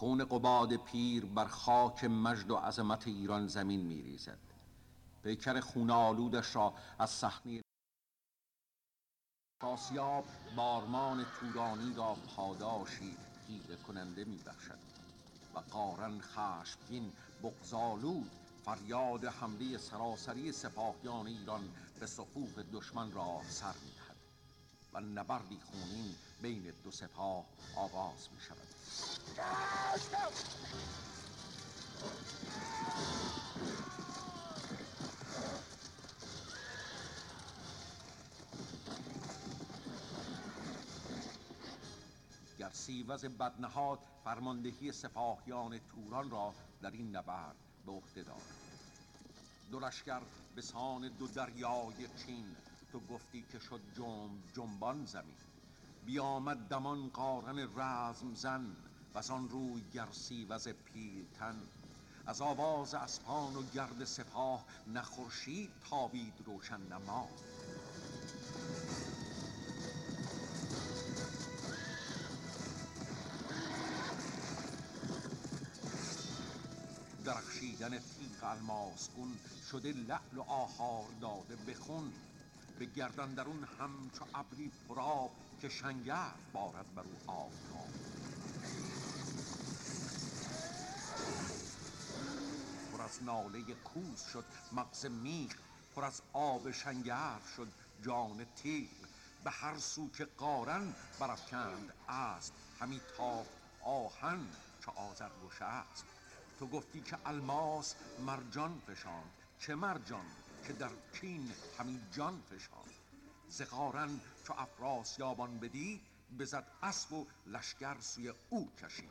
خون قباد پیر بر خاک مجد و عظمت ایران زمین می ریزد پیکر خون آلودش را از صحنه فاسیاب بارمان تورانی را پاداشی خیره کننده می بخشد و قارن خشمگین بغزالود فریاد حمله سراسری سپاهیان ایران به صفوف دشمن را سر می دهد و نبردی خونین بین دو سپاه آغاز می شود گر سیوز بدنهاد فرماندهی سپاهیان توران را در این نبرد به عهده دارد دو لشکر به سان دو دریای چین تو گفتی که شد جنب جنبان زمین. بیامد دمان قارن رزم زن و آن روی گر سیوز پیلتن. از آواز اسپان و گرد سپاه نه خورشید تابید روشن نه ماه. درخشیدن تیغ الماس گون شده لعل و آهار داده به خون. به گرد اندرون همچو ابری پرآب که شنگرف بارد بر او آفتاب. پر از ناله کوس شد مغز میخ پر از آب شنگرف شد جان تیغ به هر سو که قارن برافکند اسب همی تافت آهن چو آذرگوش اسب. تو گفتی که الماس مرجان فشاند چه مرجان که در کین همی جان فشاند؟ ز قارن چو افراسیابان بدید بزد اسب و لشکر سوی او کشید.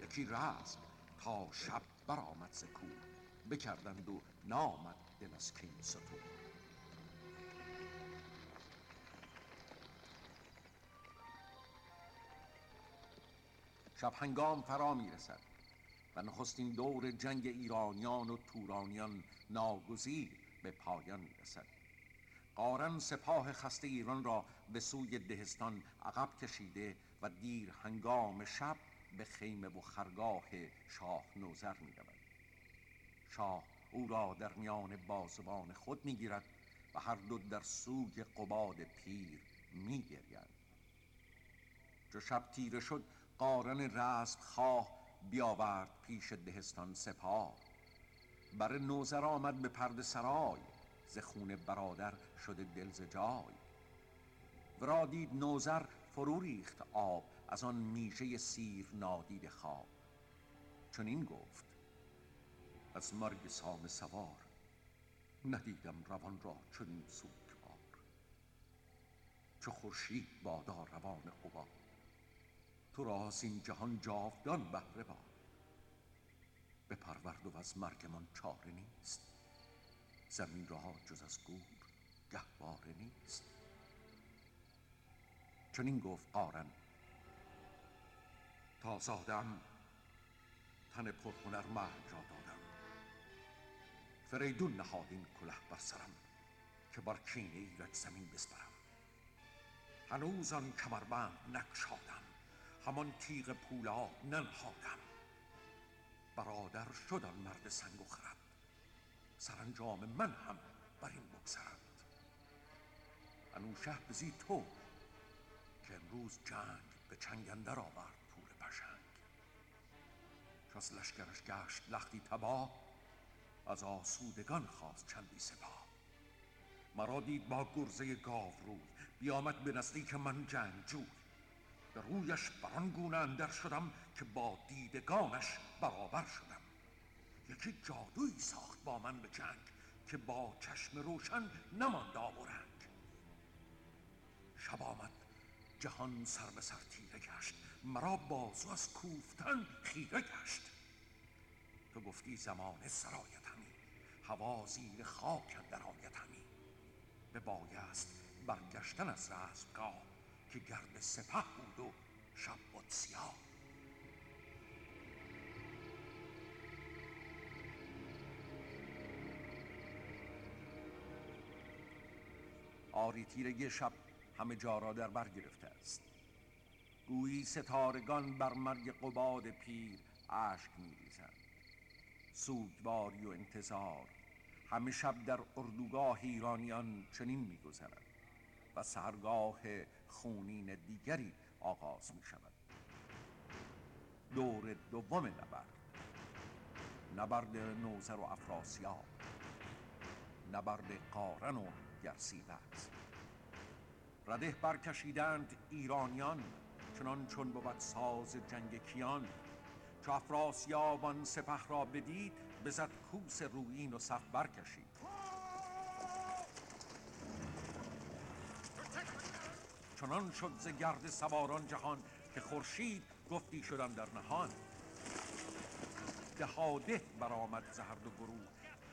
یکی رزم تا شب برآمد ز کوه. بکردند و نامد دل از کین ستوه شب هنگام فرا می رسد و نخستین دور جنگ ایرانیان و تورانیان ناگزیر به پایان می رسد قارن سپاه خسته ایران را به سوی دهستان عقب کشیده و دیر هنگام شب به خیمه و خرگاه شاه نوذر می رود شاه او را در میان بازوان خود می گیرد و هر دو در سوی قباد پیر می گرید چو شب تیره شد قارن رزم خواه بیاورد پیش دهستان سپاه. بر نوذر آمد به پرده سرای ز خون برادر شده دل ز جای. ورا دید نوذر فرو ریخت آب از آن میژه سیر نادیده خواب. چنین گفت از مرگ سام سوار ندیدم روان را چنین سوگوار چو خورشید بادا روان حباب تو را این جهان جاودان بهره باد. بپرورد و از مرگمان چاره نیست زمین را جز از گور گهواره نیست. چنین گفت قارن تا زادم تن پرهنر مرد را فریدون نهاد این کله بر سرم که بر کینه ایرج زمین بسپرم. هنوز آن کمربند نگشادم همان تیغ پولاد ننهادم. برادر شد آن مرد سنگ و خرد سرانجام من هم بر این بگذرد. انوشه بزی تو که امروز جنگ به چنگ اندر آورد پور پشنگ. چو از لشکرش گشت لختی تباه آسودگان خواست چندی سپاه. مرا دید با گرزه گاوروی بیامد به نزدیک من جنگجوی به رویش بر آن گونه اندر شدم که با دیدگانش برابر شدم. یکی جادویی ساخت با من به جنگ که با چشم روشن نماند آب و رنگ. شب آمد جهان سر به سر تیره گشت. مرا بازو از کوفتن خیره گشت. تو گفتی زمانه سرایت همی هوا زیر خاک اندر آید همی. ببایست برگشتن از رزمگاه که گرد سپه بود و شب بود سیاه. آری تیرگی شب همه جا را در بر گرفته است. گویی ستارگان بر مرگ قباد پیر اشک میریزند. سوگواری و انتظار همه شب در اردوگاه ایرانیان چنین میگذرد و سرگاه خونین دیگری آغاز می شود دور دوم نبرد. نبرد نوزر و افراسیاب. نبرد قارن و گرسیوز. رده برکشیدند ایرانیان چنان چون بود ساز جنگ کیان چو افراسیابان سپه را بدید بزد کوس رویین و صف برکشید. چنان شد ز گرد سواران جهان که خورشید گفتی شدن در نهان. دهاده برآمد ز هر دو گروه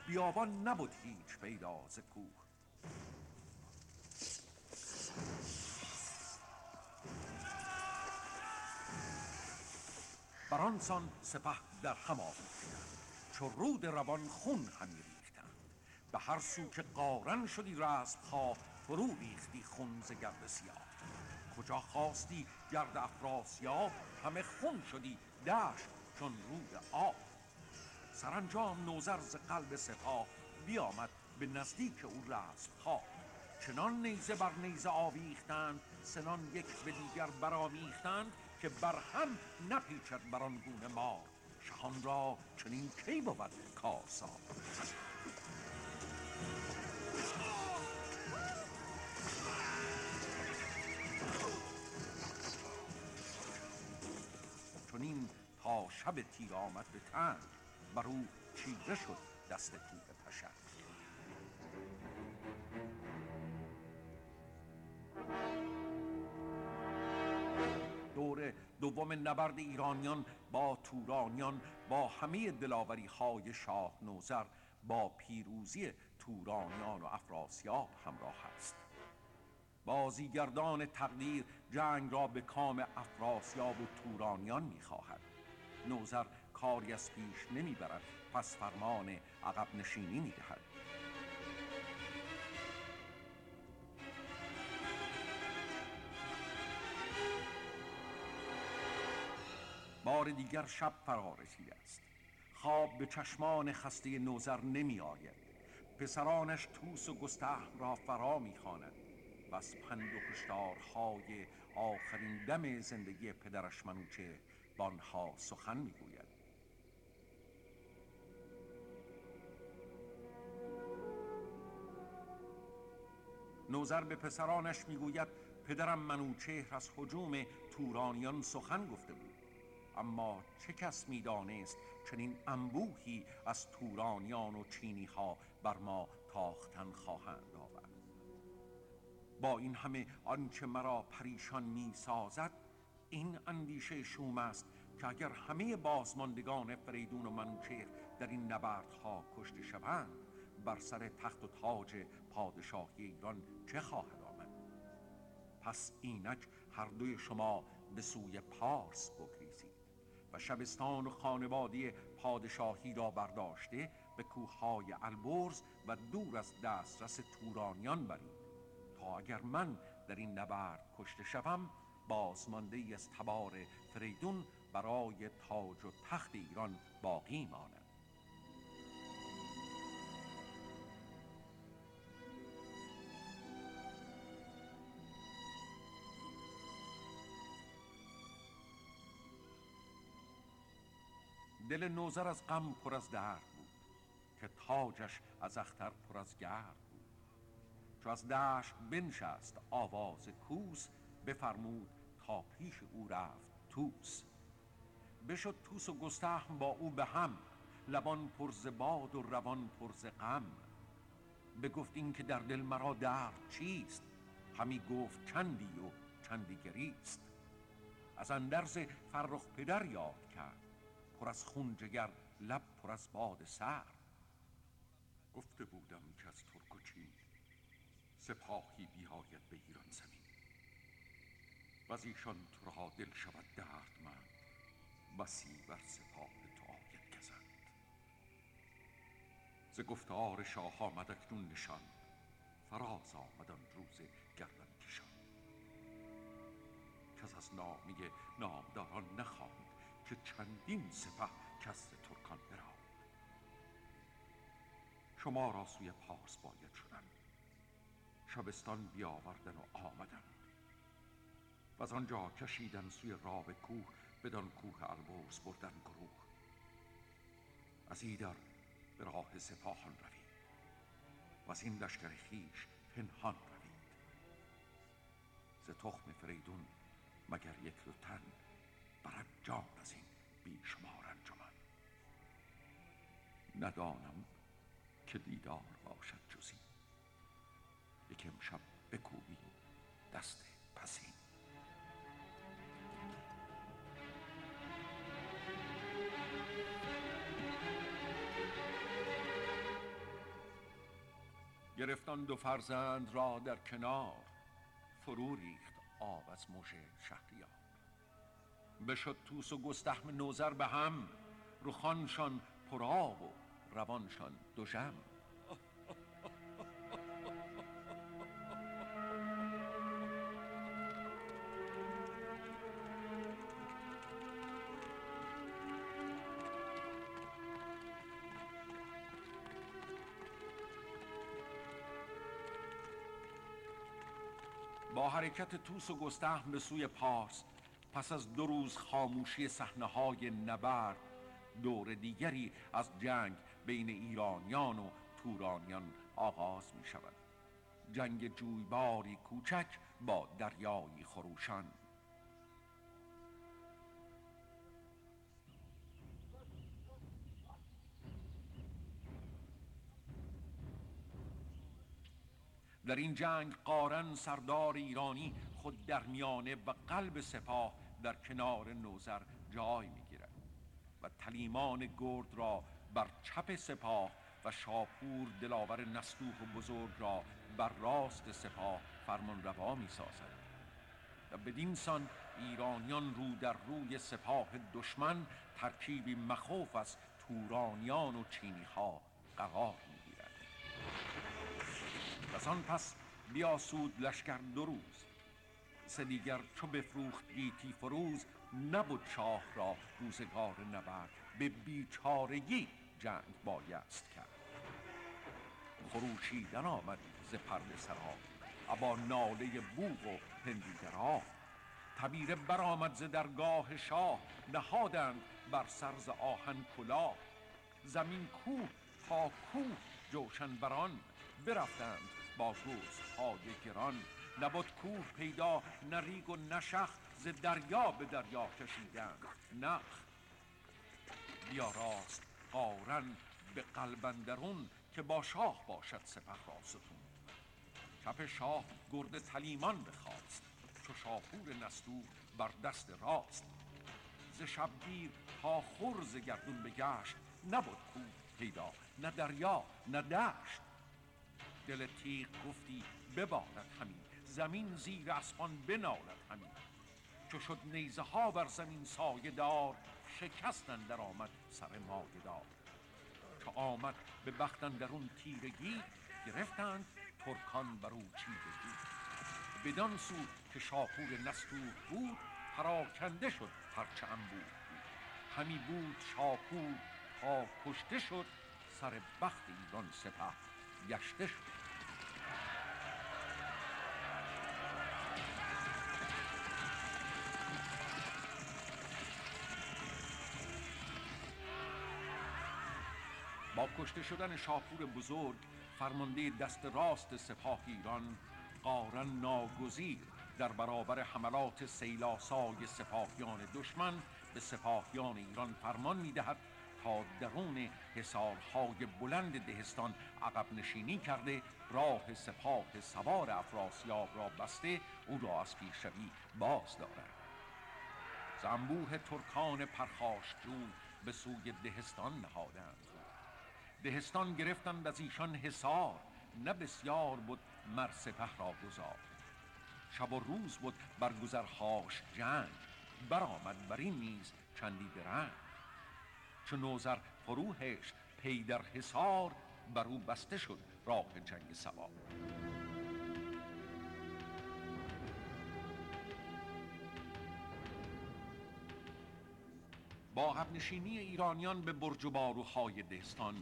بیابان نبود هیچ پیدا ز کوه. برانسان سپه در هم چو رود روان خون همی ریختند. به هر سو که قارن شدی رسم خواه فرو ریختی خون ز گرد سیاه. کجا خواستی گرد افراسیاب همه خون شدی دشت چون رود آب. سرانجام نوزر ز قلب سپاه بیامد به نزدیک او رسم خواه. چنان نیزه بر نیزه آویختند سنان یک به دیگر برآمیختند که بر هم نپیچد بر آن گونه ما شهان را چنین کی بود کارسا چنین تا شب تیر آمد به تنگ بر او چیره شد دست تیر پشنگ دوم نبرد ایرانیان با تورانیان با همه دلاوری های شاه نوزر با پیروزی تورانیان و افراسیاب همراه است. بازیگردان تقدیر جنگ را به کام افراسیاب و تورانیان می‌خواهد. نوزر کاری از پیش نمی‌برد پس فرمان عقب نشینی می‌دهد. بار دیگر شب فرا رسیده است. خواب به چشمان خسته نوزر نمی آید. پسرانش توس و گستهم را فرا می‌خواند و از پند و هشدارهای آخرین دم زندگی پدرش منوچه بانها سخن می‌گوید نوزر به پسرانش می‌گوید پدرم منوچهر از حجوم تورانیان سخن گفته بود. اما چه کس می‌دانست چنین انبوهی از تورانیان و چینی ها بر ما تاختن خواهند آورد؟ با این همه آنچه مرا پریشان می سازد این اندیشه شوم است که اگر همه بازماندگان فریدون و منوچهر در این نبردها کشته شوند بر سر تخت و تاج پادشاهی ایران چه خواهد آمد؟ پس اینک هر دوی شما به سوی پارس بگریزید. شبستان و خانوادی پادشاهی را برداشته به کوههای البرز و دور از دسترس تورانیان برید. تا اگر من در این نبرد کشته شوم بازمانده از تبار فریدون برای تاج و تخت ایران باقی ماند. دل نوزر از غم پر از درد بود که تاجش از اختر پر از گرد بود. چو از دشت بنشست آواز کوس بفرمود تا پیش او رفت توس بشد توس و گستهم با او به هم لبان پرز باد و روان پرز غم. بگفت این که در دل مرا درد چیست؟ همی گفت چندی و چندی گریست. از اندرز فرخ پدر یاد کرد. پر از خون جگر لب پر از باد سر. گفته بودم که از ترک و چین سپاهی بیاید به ایران زمین. و از ایشان تو را دل شود دردمند بسی بر سپاه تو آید گزند. ز گفتار شاه آمد اکنون نشان فراز آمد آن روز گردن کشان. کس از نامی نامداران نخواند که چندین سپه کس ترکان برا شما را سوی پارس باید شدن. شبستان بیاوردن و آمدن. و از آنجا کشیدن سوی راب کوه بدان کوه البرز بردن گروه. از ایدر به راه سپاهان روید. و از این لشکر خیش پنهان روید. ز تخم فریدون مگر یک دو تن برد جان از این بیشمار انجمن ندانم که دیدار باشد جزی. یک امشب بکوبی دست پسین. گرفتان دو فرزند را در کنار فرو ریخت آب از مژه شهریار. بشد توس و گستهم نوزر به هم رخانشان پرآب و روانشان دوژم. با حرکت توس و گستهم به سوی پارس پس از دو روز خاموشی صحنه های نبرد دور دیگری از جنگ بین ایرانیان و تورانیان آغاز می شود جنگ جویباری کوچک با دریایی خروشان. در این جنگ قارن سردار ایرانی خود در میانه و قلب سپاه در کنار نوزر جای می‌گیرد و تلیمان گرد را بر چپ سپاه و شاپور دلاور نستوه و بزرگ را بر راست سپاه فرمان روا می سازد و بدین سان ایرانیان رو در روی سپاه دشمن ترکیبی مخوف از تورانیان و چینی ها قرار می گیرد و آن پس بیاسود لشکر دو روز سه دیگر چو بفروخت گیتی فروز نبود شاه را روزگار نبرد. به بیچارگی جنگ بایست کرد. خروشیدن آمد ز پرده سرا ابا ناله بوق و هندیگرا تبیره برآمد ز درگاه شاه نهادند بر سرز آهن کلاه زمین کوه تا کوه جوشن بران برفتند با های گران. نبود کوه پیدا نه ریگ و نشخ ز دریا به دریا کشیدند نخ بیا راست قارن به قلبندرون که با شاه باشد سپه را ستون. کپ شاه گرد تلیمان بخواست چو شاپور نستو بر دست راست. ز شبگیر تا خرز گردون بگشت نبود کوه پیدا نه دریا نه دشت. دل تیغ گفتی ببالد همین زمین زیر اسبان بنالد همین چو شد نیزه ها بر زمین سایه دار شکستن در آمد سر مایه دار. چو آمد به بختن در اون تیرگی گرفتند ترکان بر او چیرگی. بدان سو که شاپور نستور بود پراکنده شد هرچه بود. همی بود شاپور تا کشته شد سر بخت ایران سپه گشته شد کشته شدن شاپور بزرگ فرمانده دست راست سپاه ایران قارن ناگزیر در برابر حملات سیلاسای سپاهیان دشمن به سپاهیان ایران فرمان می‌دهد تا درون حصارهای بلند دهستان عقب نشینی کرده راه سپاه سوار افراسیاب را بسته او را از پیشروی باز دارد. زنبوه ترکان پرخاشجوی به سوی دهستان نهادند. دهستان گرفتند از ایشان حصار نه بسیار بود مر سپه را گذار شب و روز بود بر گذرهاش جنگ برآمد بر این نیز چندی درنگ. چو نوزر فروهش پی در حصار بر او بسته شد راه جنگ سوار. با نشینی ایرانیان به برج و باروهای دهستان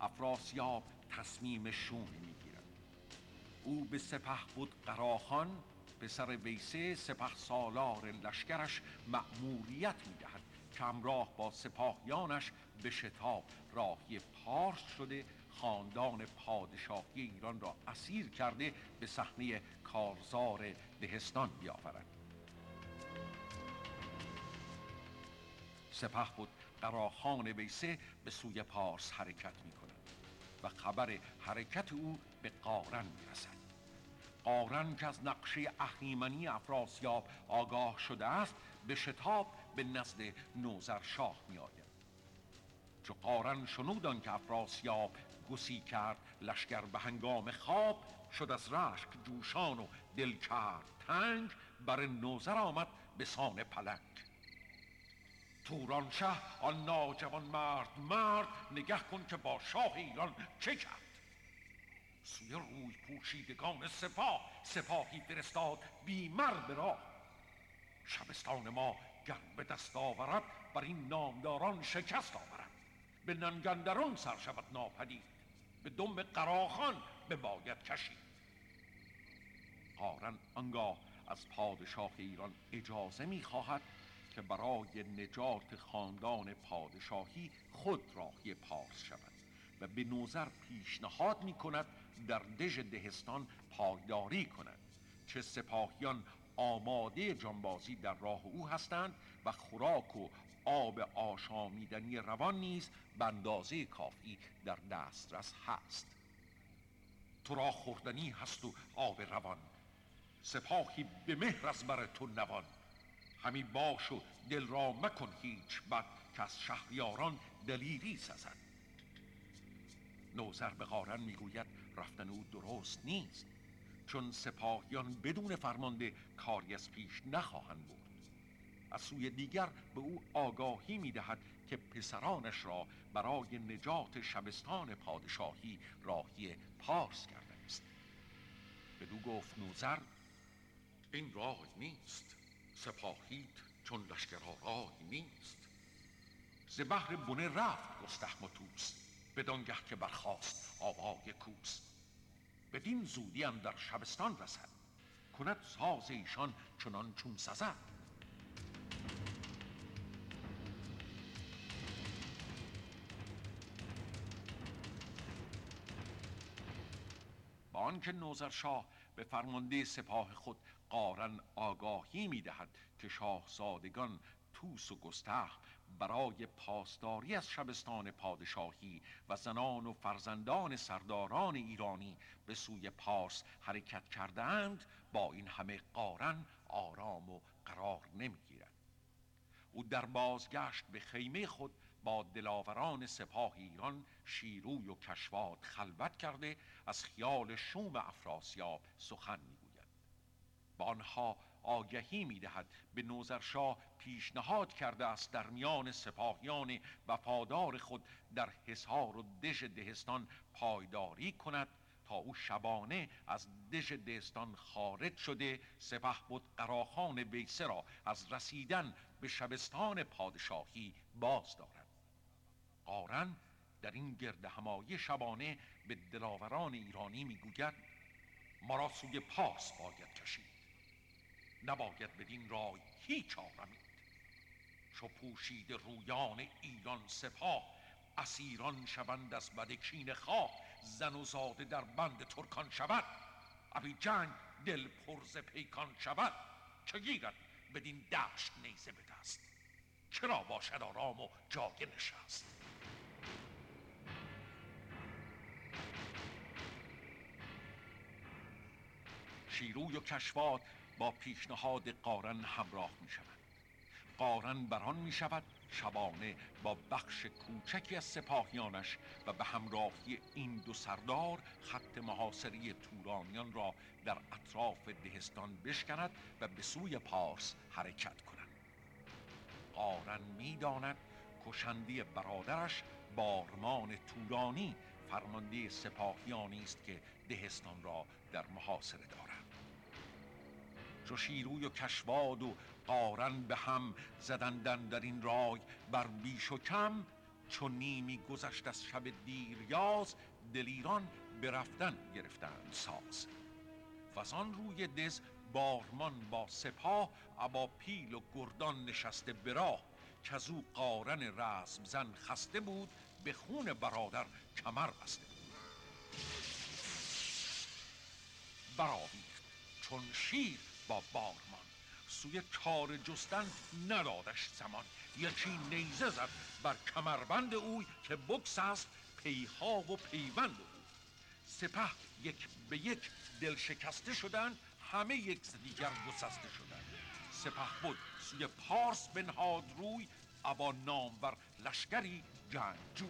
افراسیاب تصمیم شوم می‌گیرد. او به سپه بود قراخان پسر ویسه سپه سالار لشکرش مأموریت می‌دهد که همراه با سپاهیانش به شتاب راهی پارس شده خاندان پادشاهی ایران را اسیر کرده به صحنه کارزار دهستان بیاورد. سپه بود قراخان ویسه به سوی پارس حرکت می و خبر حرکت او به قارن می رسد. قارن که از نقشه اهریمنی افراسیاب آگاه شده است به شتاب به نزد نوزر شاه می آید چو قارن شنودان که افراسیاب گسی کرد لشکر به هنگام خواب شد از رشک جوشان و دل کرد تنگ بر نوزر آمد به سان پلنگ. توران شه آن ناجوان مرد مرد نگه کن که با شاه ایران چه کرد. سوی روی پوشیدگان سپاه سپاهی فرستاد بیمر به راه. شبستان ما گر به دست آورد بر این نامداران شکست آورد. به ننگندران سر شود ناپدید به دم قراخان به باید کشید. قارن آنگاه از پادشاه ایران اجازه می‌خواهد که برای نجات خاندان پادشاهی خود راهی پارس شود و به نوزر پیشنهاد می کند در دژ دهستان پایداری کند چه سپاهیان آماده جانبازی در راه او هستند و خوراک و آب آشامیدنی روان نیز به اندازه کافی در دسترس هست. تو را خوردنی هست و آب روان سپاهی به مهر از بر تو نوان. همی باش و دل را مکن هیچ بد که از شهریاران دلیری سزد. نوزر به قارن می‌گوید رفتن او درست نیست چون سپاهیان بدون فرمانده کاری از پیش نخواهند بود از سوی دیگر به او آگاهی می‌دهد که پسرانش را برای نجات شبستان پادشاهی راهی پارس کرده است. بدو گفت نوزر این راه نیست. سپاهید چون لشکر راه نیست. ز بحر بونه رفت گستهم و توس بدانگه که برخاست آوای کوس. بدین زودی هم در شبستان رسد کند ساز ایشان چنان چون سزد. با آنکه نوزرشاه به فرمانده سپاه خود قارن آگاهی می‌دهد که شاهزادگان توس و گستخ برای پاسداری از شبستان پادشاهی و زنان و فرزندان سرداران ایرانی به سوی پارس حرکت کردند با این همه قارن آرام و قرار نمی‌گیرد. او در بازگشت به خیمه خود با دلاوران سپاه ایران شیروی و کشواد خلوت کرده از خیال شوم افراسیاب سخن می‌گوید. با آنها آگهی می‌دهد. به نوزرشاه پیشنهاد کرده است در میان سپاهیان وفادار خود در حصار و دژ دهستان پایداری کند. تا او شبانه از دژ دهستان خارج شده سپه بود قراخان ویسه را از رسیدن به شبستان پادشاهی باز دارد. قارن در این گرد همایی شبانه به دلاوران ایرانی می‌گوید ما را سوی پاس باید کشید. نباید بدین رای هیچ آرمید. چو پوشید رویان ایران سپاه اسیران شوند از بدکین خواه. زن و زاده در بند ترکان شود. ابی جنگ دل پرز پیکان شود. چه گیرد بدین دشت نیزه به دست؟ چرا باشد آرام و جای نشست؟ شیروی و کشواد با پیشنهاد قارن همراه می شود قارن بران می شود شبانه با بخش کوچکی از سپاهیانش و به همراهی این دو سردار خط محاصری تورانیان را در اطراف دهستان بشکند و به سوی پارس حرکت کند قارن می‌داند کشندی برادرش بارمان تورانی فرمانده سپاهیانی است که دهستان را در محاصره دارد. چو شیروی و کشواد و قارن به هم زدندن در این رای. بر بیش و کم چون نیمی گذشت از شب یاز دلیران برفتن گرفتند ساز. و آن روی دز بارمان با سپاه ابا پیل و گردان نشسته براه که از او قارن رسم زن خسته بود به خون برادر کمر بسته براویخت چون شیر با بارمان. سوی کار جستن ندادش زمان. یکی نیزه زد بر کمربند اوی که بکس است پیها و پیوند او. سپه یک به یک دل شکسته شدند همه یک دیگر گسسته شدند. سپه بود سوی پارس بنهاد روی ابا نامور لشکری جنگجو.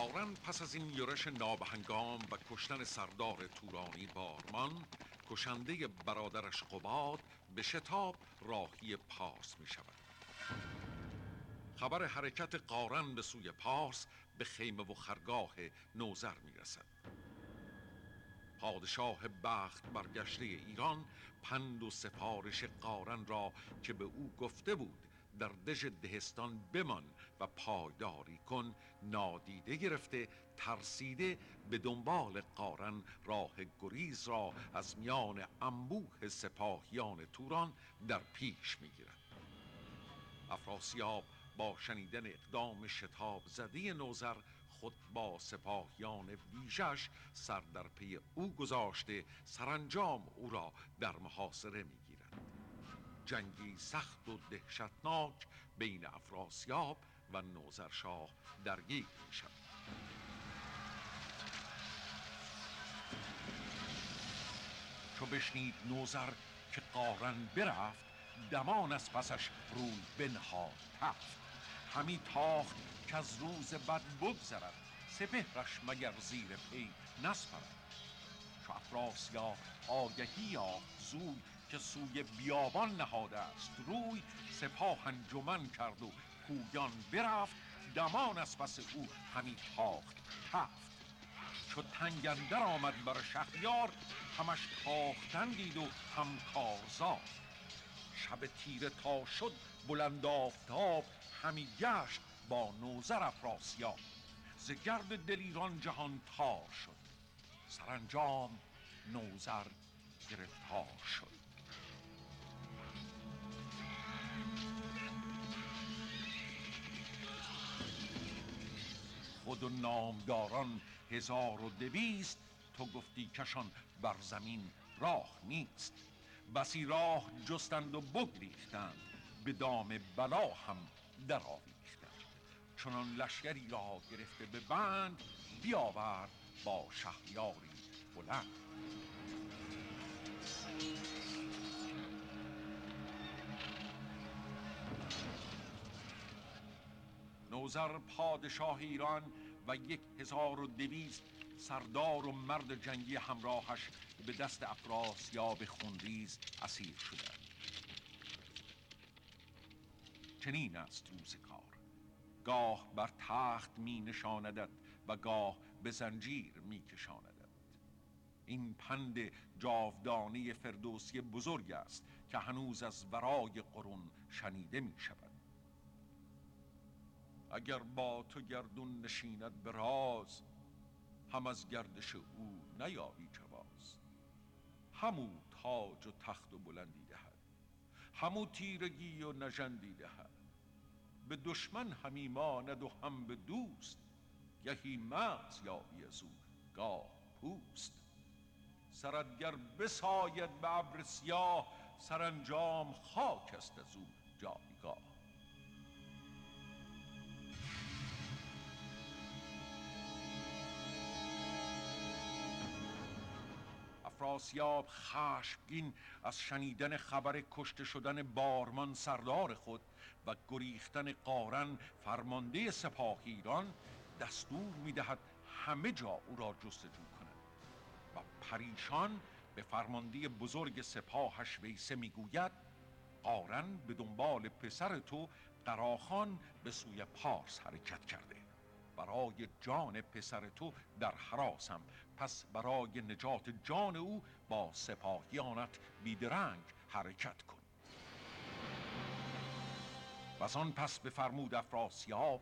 قارن پس از این یورش نابهنگام و کشتن سردار تورانی بارمان کشنده برادرش قباد به شتاب راهی پارس می شود. خبر حرکت قارن به سوی پارس به خیمه و خرگاه نوزر می رسد. پادشاه بخت برگشته ایران پند و سفارش قارن را که به او گفته بود در دژ دهستان بمان و پایداری کن. نادیده گرفته ترسیده به دنبال قارن. راه گریز را از میان انبوه سپاهیان توران در پیش می‌گیرد. افراسیاب با شنیدن اقدام شتاب زده نوزر خود با سپاهیان ویژش سر در پی او گذاشته سرانجام او را در محاصره می‌گیرد. جنگی سخت و دهشتناک بین افراسیاب و نوزرشاه درگیر می شود. چو بشنید نوزر که قارن برفت دمان از پسش روی بنهاد تفت. همی تاخت که از روز بد بگذرد سپهرش مگر زیر پی نسپرد. چو افراسیاب آگهی یافت زوی که سوی بیابان نهاده است. روی سپاه انجمن کرد و پویان برفت. دمان از پس او همی تاخت. تفت چو تنگندر آمد بر شهریار همش تاختن دید و هم کارزار شب تیره تا شد بلند آفتاب همی گشت با نوزر افراسیاب. ز گرد دلیران جهان تار شد. سرانجام نوزر گرفتار شد. خود و نامداران هزار و دویست تو گفتی کشان بر زمین راه نیست بسی راه جستند و بگریختند به دام بلا هم در آویختند چنان لشکری را گرفته به بند بیاورد با شهریاری بلند نوزر پادشاه ایران و یک هزار و دویست سردار و مرد جنگی همراهش به دست افراسیاب خونریز اسیر شدند چنین است روز کار. گاه بر تخت می نشاندد و گاه به زنجیر می کشاندد این پند جاودانه فردوسی بزرگ است که هنوز از ورای قرون شنیده می شود. اگر با تو گردون نشیند به راز هم از گردش او نیابی جواز همو تاج و تخت و بلندی دهد همو تیرگی و نژندی دهد. به دشمن همی ماند و هم به دوست گهی مغز یابی از او گاه پوست. سردگر بساید به ابر سیاه سرانجام خاک است از او جایگاه افراسیاب خشمگین از شنیدن خبر کشته شدن بارمان سردار خود و گریختن قارن فرمانده سپاهیران دستور می‌دهد همه جا او را جستجو کنند و پریشان به به فرمانده بزرگ سپاهش ویسه می‌گوید قارن به دنبال پسر تو قراخان به سوی پارس حرکت کرده. برای جان پسر تو در حراسم پس برای نجات جان او با سپاهیانت بیدرنگ حرکت کن. و آن پس بفرمود افراسیاب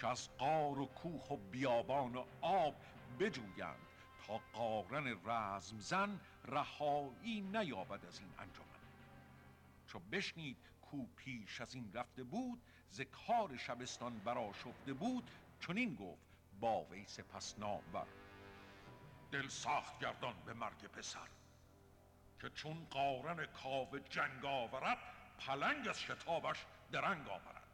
که از قار و کوه و بیابان و آب بجویند تا قارن رزم زن رهایی نیابد از این انجمن. چو بشنید کو پیش از این رفته بود ز کار شبستان برا شفته بود چنین گفت با ویس پس نامور. دل سخت گردان به مرگ پسر که چون قارن کاو جنگ آورد پلنگ از شتابش درنگ آورد.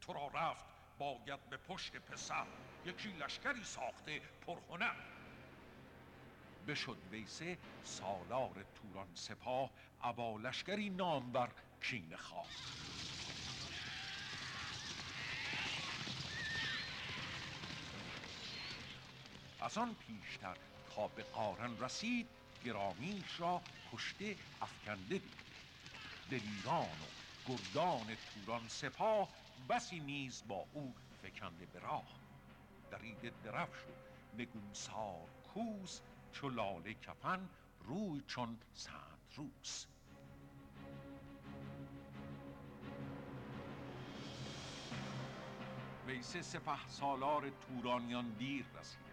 تو را رفت باید به پشت پسر یکی لشکری ساخته پرهنر. بشد ویسه سالار توران سپاه ابا لشکری نامور کین خواه. از آن پیشتر تا به قارن رسید گرامیش را پشته افکنده دید دلیران و گردان توران سپاه بسی نیز با او فکنده به راه. درید درفش و نگونسار کوس چو لاله کفن روی چون سند روس. ویسه سپه سالار تورانیان دیر رسیده است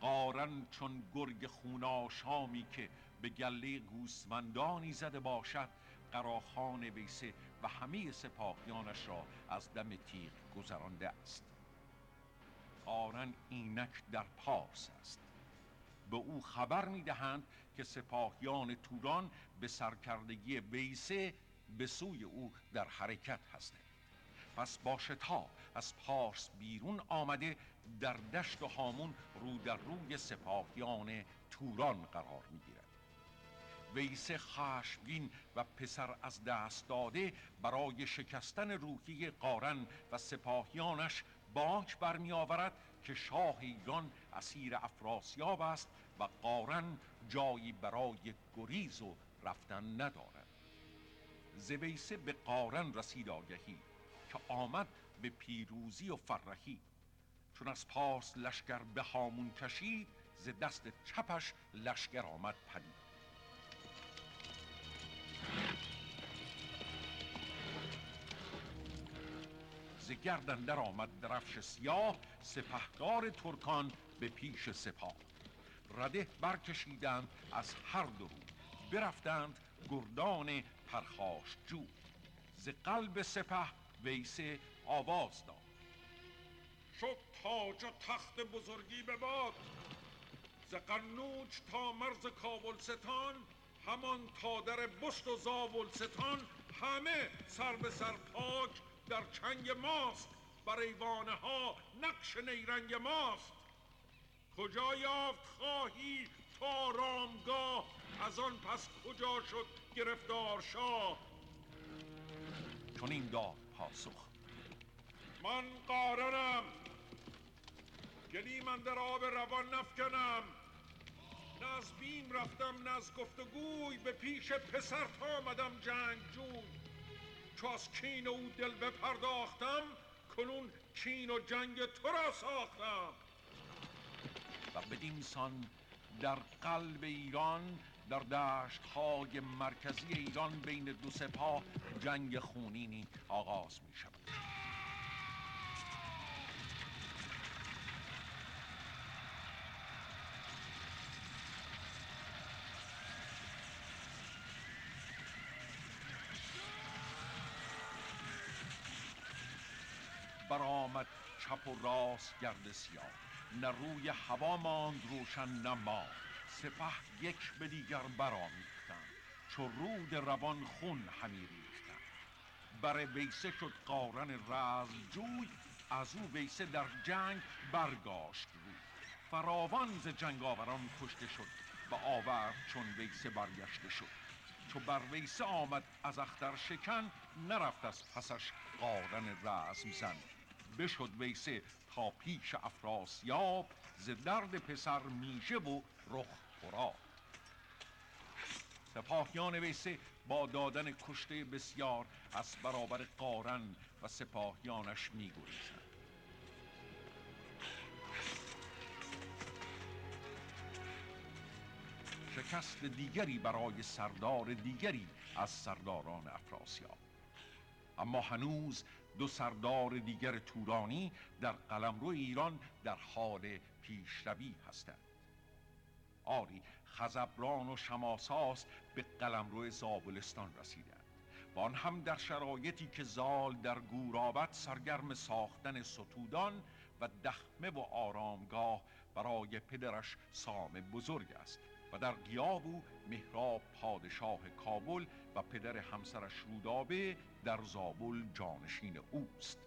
قارن چون گرگ خوناشامی که به گله گوسفندانی زده باشد قراخان ویسه و همه سپاهیانش را از دم تیغ گذرانده است. قارن اینک در پارس است. به او خبر می‌دهند که سپاهیان توران به سرکردگی ویسه به سوی او در حرکت هستند. پس با شتاب از پارس بیرون آمده در دشت و هامون رو در روی سپاهیان توران قرار می‌گیرد. ویسه خشمگین و پسر از دست داده برای شکستن روحی قارن و سپاهیانش باک برمی آورد که شاه ایران اسیر افراسیاب است و قارن جایی برای گریز و رفتن ندارد. زویسه به قارن رسید آگهی. که آمد به پیروزی و فرحی چون از پاس لشکر به هامون کشید ز دست چپش لشکر آمد پدید. ز گردن در آمد درفش سیاه سپهدار ترکان به پیش سپاه. رده برکشیدند از هر دو رو برفتند گردان پرخاش جو. ز قلب سپه ویسه آواز داد. شد تاج و تخت بزرگی به باد. ز قنوج تا مرز کابلستان همان تا در بست و زاولستان همه سر به سر پاک در چنگ ماست. بر ایوانه ها نقش نیرنگ ماست. کجا یافت خواهی تا رامگاه؟ از آن پس کجا شد گرفتار شاه؟ چون این داد. پاسخ. من قارنم. گلی من در آب روان نفکنم. نه از بیم رفتم نه از گفتگوی. به پیش پسر آمدم جنگ جوی. چو از کین او دل بپرداختم کنون کین و جنگ تو را ساختم. و بدین سان در قلب ایران در دشت های مرکزی ایران بین دو سپاه جنگ خونینی آغاز می شود برآمد چپ و راست گرد سیاه. نه روی هوا ماند روشن نه سپه یک به دیگر برآمیختند. چو رود روان خون همی ریختند. بر ویسه شد قارن رزم جوی از او ویسه در جنگ برگاشت روی. فراوان ز جنگاوران کشته شد و آورد چون ویسه برگشته شد. چو بر ویسه آمد از اختر شکن نرفت از پسش قارن رزم زن. بشد ویسه تا پیش افراسیاب ز درد پسر میشه و رخ پرا سپاهیان ویسه با دادن کشته بسیار از برابر قارن و سپاهیانش میگریزند. شکست دیگری برای سردار دیگری از سرداران افراسیاب. اما هنوز دو سردار دیگر تورانی در قلمرو ایران در حال پیشروی هستند. آری خزبران و شماساس به قلمرو زابلستان رسیدند. و آن هم در شرایطی که زال در گورابت سرگرم ساختن ستودان و دخمه و آرامگاه برای پدرش سام بزرگ است و در قیاب او مهراب پادشاه کابل و پدر همسرش رودابه در زابل جانشین اوست.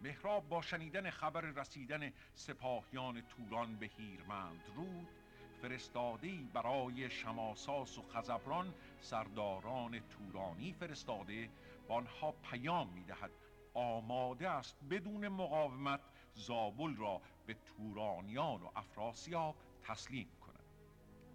مهراب با شنیدن خبر رسیدن سپاهیان توران به هیرمند رود فرستاده برای شماساس و خزبران سرداران تورانی فرستاده با آنها پیام می‌دهد. آماده است بدون مقاومت زابل را به تورانیان و افراسیاب تسلیم کند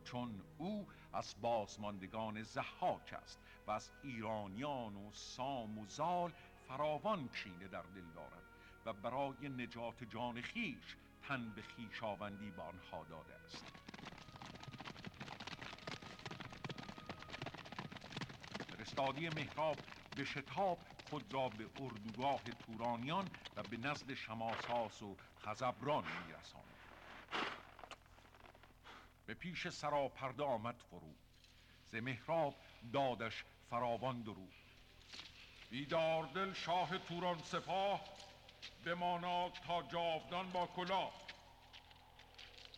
چون او از بازماندگان زحاک است و از ایرانیان و سام و زال فراوان کینه در دل دارد و برای نجات جان خیش تن به خیشاوندی به آنها داده است. فرستادی مهراب به شتاب خود را به اردوگاه تورانیان و به نزد شماساس و خزبران میرساند. به پیش سراپرده آمد فرود ز مهراب دادش فراوان درود بیدار دل شاه توران سپاه بماناد تا جاودان با کلاه.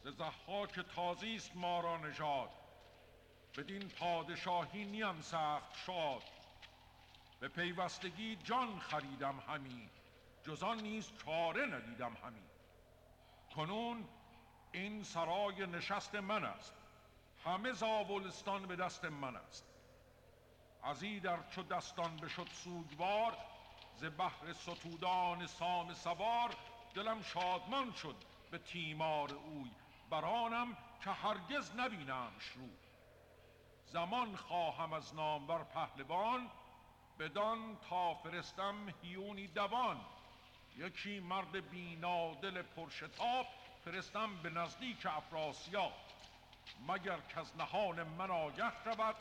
ز زحاک تازیست ما را نژاد. بدین پادشاهی نیم سخت شاد. به پیوستگی جان خریدم همی جزان نیز چاره ندیدم همی. کنون این سرای نشست من است همه زاولستان به دست من است. از در چو دستان بشد سوگوار ز بحر ستودان سام سوار دلم شادمان شد به تیمار اوی. برانم که هرگز نبینمش رو زمان خواهم از نامور پهلوان بدان تا فرستم هیونی دوان. یکی مرد بینادل پرشتاب فرستم به نزدیک افراسیاب. مگر که از نهان من آگه شود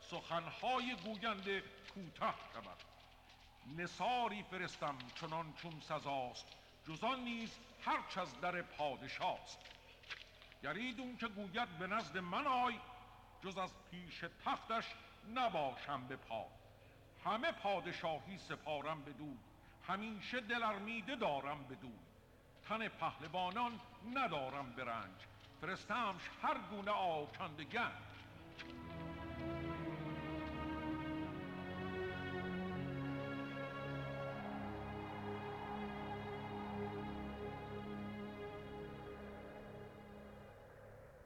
سخنهای گوینده کوته شود. نصاری فرستم چنان چون سزاست جزان نیز هرچ از در پادشاست. گریدون که گوید به نزد من آی جز از پیش تختش نباشم به پا. همه پادشاهی سپارم بدو همیشه دلرمیده دارم بدو تن پهلوانان ندارم برنج فرستمش هر گونه آکنده گنج.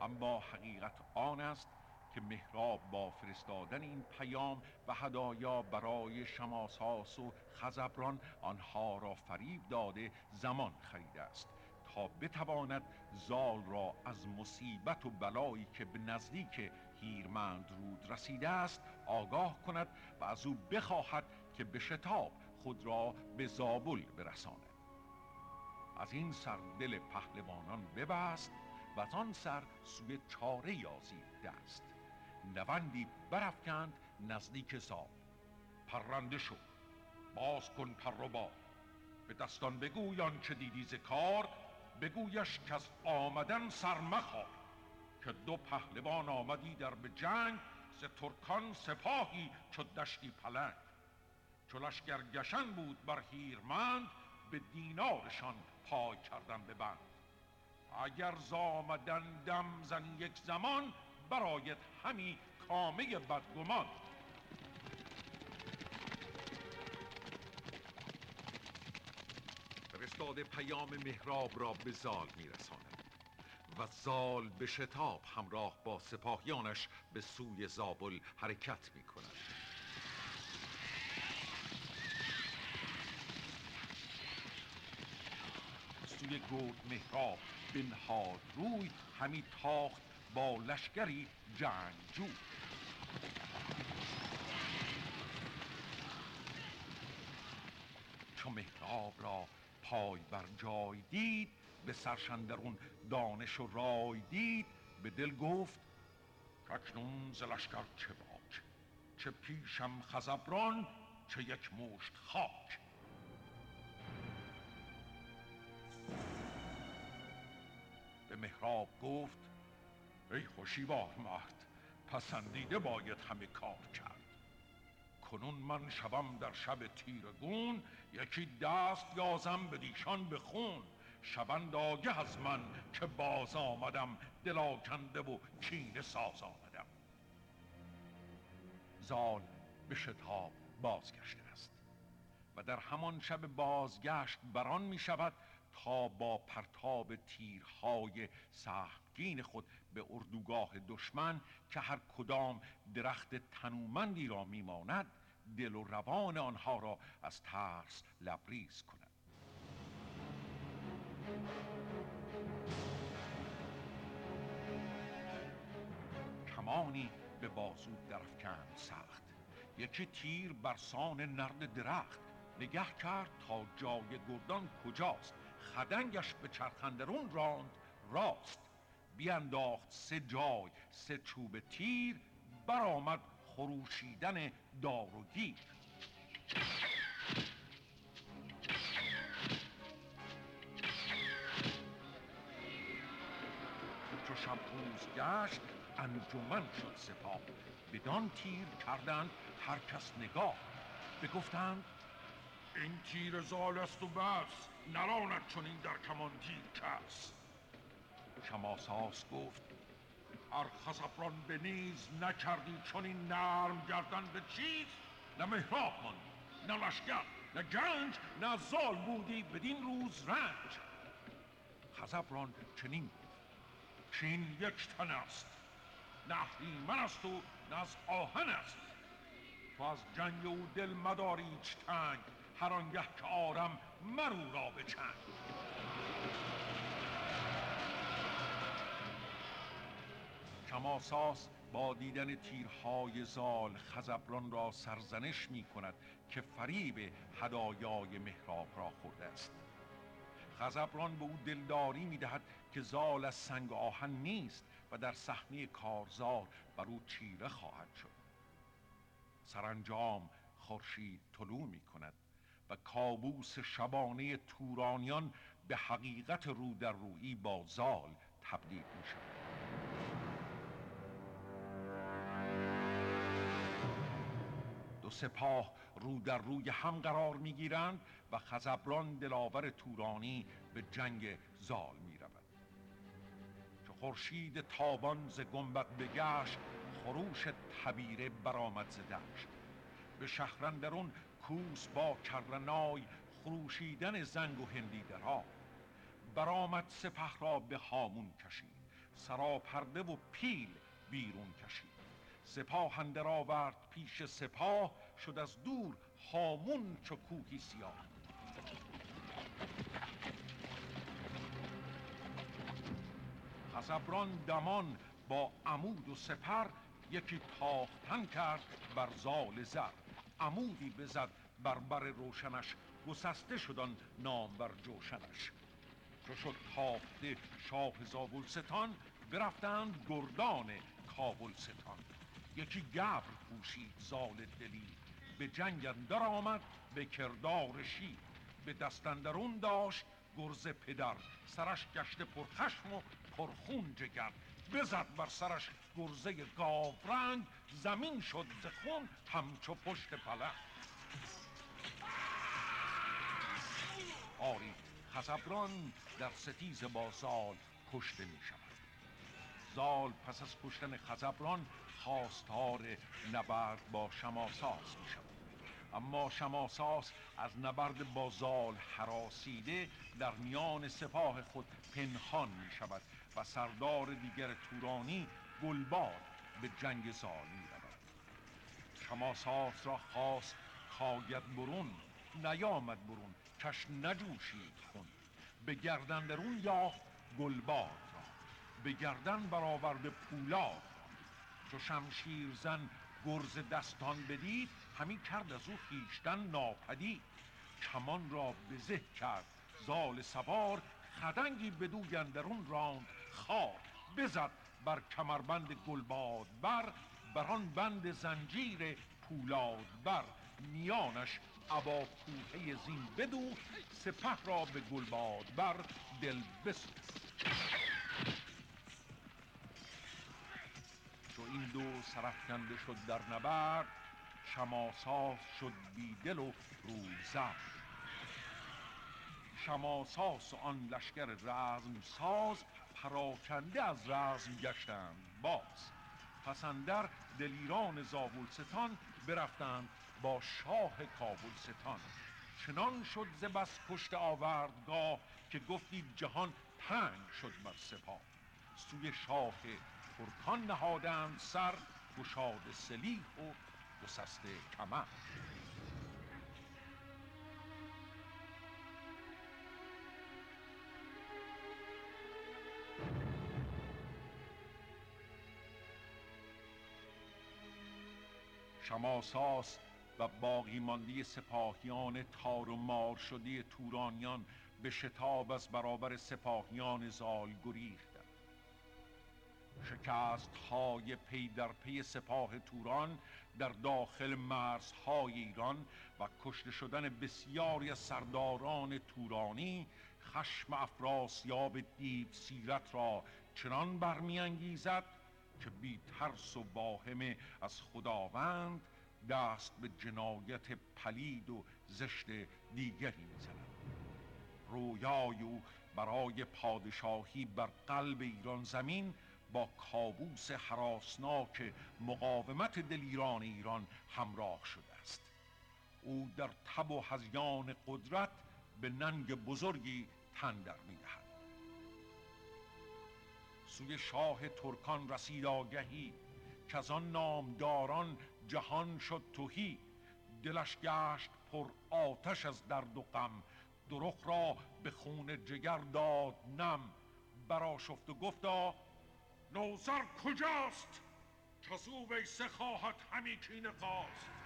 اما حقیقت آن است که مهراب با فرستادن این پیام و هدایا برای شماساس و خزبران آنها را فریب داده زمان خریده است تا بتواند زال را از مصیبت و بلایی که به نزدیک هیرمند رود رسیده است آگاه کند و از او بخواهد که به شتاب خود را به زابل برساند. از این سر دل پهلوانان ببست و از آن سر سوی چاره یازید دست نوندی برافکند نزدیک زاب پرنده شد باز کن پر و با به دستان بگویان چه دیدی ز کار بگویش که از آمدن سر مخوار. که دو پهلوان آمدی در به جنگ ز ترکان سپاهی چو دشتی پلنگ. چو لشکر گشن بود بر هیرمند به دینارشان پای کردن به بند. اگر زامدن دم زن یک زمان برایت همی کامه بدگمان. فرستاده پیام مهراب را به زال میرساند و زال به شتاب همراه با سپاهیانش به سوی زابل حرکت می کند سوی گرد مهراب بنهاد روی همی تاخت با لشگری جنگجو. چو مهراب را پای بر جای دید به سرشندرون دانش و رای دید به دل گفت ککنون ز لشکر چه باک؟ چه پیشم خزبران چه یک مشت خاک؟ به مهراب گفت ای خوشیوار مرد پسندیده باید همه کار کرد. کنون من شوم در شب تیرگون یکی دست یازم به دیشان به خون. شبند آگه از من که باز آمدم دل آکنده و کینه ساز آمدم. زال به شتاب بازگشته است و در همان شب بازگشت بران می شود تا با پرتاب تیرهای سهمگین خود به اردوگاه دشمن که هر کدام درخت تنومندی را میماند دل و روان آنها را از ترس لبریز کند. کمانی به بازو درفکند سخت. یکی تیر برسان نرد درخت. نگه کرد تا جای گردان کجاست. خدنگش به چرخندرون راند راست. بیانداخت سه جای سه چوب تیر برآمد خروشیدن دار و گیر. چو شب روز گشت انجمن شد سپاه. بدان تیر کردند هر کس نگاه. بگفتند این تیر زال است و بس نراند چون این در کمان تیر کس. شماساس گفت هر خسفران به نیز نکردی چون این نرم گردن به چیز؟ نه مهراب ماندی نه لشگر نه گنج نه زال بودی بدین روز رنج. خزبران چنین گفت چین یک تن است نه من است و نه از آهن است. تو از جنگ او دل مداری تنگ هر آنگه که آرم مرو را به چنگ. کماساس با دیدن تیرهای زال خزبران را سرزنش می کند که فریب هدایای مهراب را خورده است. خزبران به او دلداری می دهد که زال از سنگ آهن نیست و در صحنه کارزار بر او چیره خواهد شد. سرانجام خورشید طلوع می کند و کابوس شبانه تورانیان به حقیقت رو در روی با زال تبدیل می شود دو سپاه رو در روی هم قرار می گیرند و خزبران دلاور تورانی به جنگ زال می رود چو خورشید تابان ز گنبد بگشت خروش تبیره برآمد ز دشت. به شهرندرون کوس با کرنای خروشیدن زنگ و هندی درا. برآمد سپه را به هامون کشید سراپرده و پیل بیرون کشید. سپاه اندر آورد پیش سپاه شد از دور هامون چو کوهی سیاه. خزبران دمان با عمود و سپر یکی تاختن کرد بر زال زر. عمودی بزد بر بر روشنش گسسته شدن نام بر جوشنش. چو شد تافته شاه زابلستان برفتند گردان کابلستان. یکی گبر پوشید زال دلی. به جنگ اندر آمد به کردار شیر. به دستندرون داشت گرز پدر. سرش گشته پرخشم و پرخون جگر. بزد بر سرش گرزه گاورنگ. زمین شد ز خون همچو پشت پلنگ. آری خزبران در ستیز با زال کشته می شود زال پس از کشتن خزبران خواستار نبرد با شماساس می شود اما شماساس از نبرد با زال حراسیده در میان سپاه خود پنهان می شود و سردار دیگر تورانی گلباد به جنگ زال می رود شماساس را خواست کاید برون نیامد برون کش نجوشید خون. به گردن درون یافت گلباد را. به گردن برآورد پولاد چو شمشیر زن گرز دستان بدید همی کرد از او خیشتن ناپدید. کمان را بزه کرد زال سوار خدنگی بدو گندرون راند خار. بزد بر کمربند گلباد بر بران بند زنجیر پولاد بر. میانش ابا کوهه زین بدو سپه را به گلباد بر. دل بسوز. این دو سرفکنده شد در نبرد شماساس شد بی دل و روی زرد شماساس و آن لشکر رزم ساز پراکنده از رزم گشتند باز. پس اندر دلیران زابلستان برفتند با شاه کابلستان. چنان شد ز بس کشت آوردگاه که گفتی جهان تنگ شد بر سپاه. سوی شاه ترکان نهادند سر گشاد سلیح و گسسته کمر. شماساس و باقی ماندی سپاهیان تار و مار شده تورانیان به شتاب از برابر سپاهیان زال گریختند شکست های پی در پی سپاه توران در داخل مرزهای ایران و کشته شدن بسیاری از سرداران تورانی خشم افراسیاب دیو سیرت را چنان برمیانگیزد که بی ترس و واهمه از خداوند دست به جنایت پلید و زشت دیگری می‌زند. رویای او برای پادشاهی بر قلب ایران زمین با کابوس حراسناک مقاومت دلیران ایران همراه شده است. او در تب و هزیان قدرت به ننگ بزرگی تن در می‌دهد سوی شاه ترکان رسید آگهی که از آن نامداران جهان شد توهی دلش گشت پر آتش از درد و غم درخ را به خون جگر داد نم. برا شفت و گفتا نوزر کجاست که او ویسه خواهد همی کین خواست؟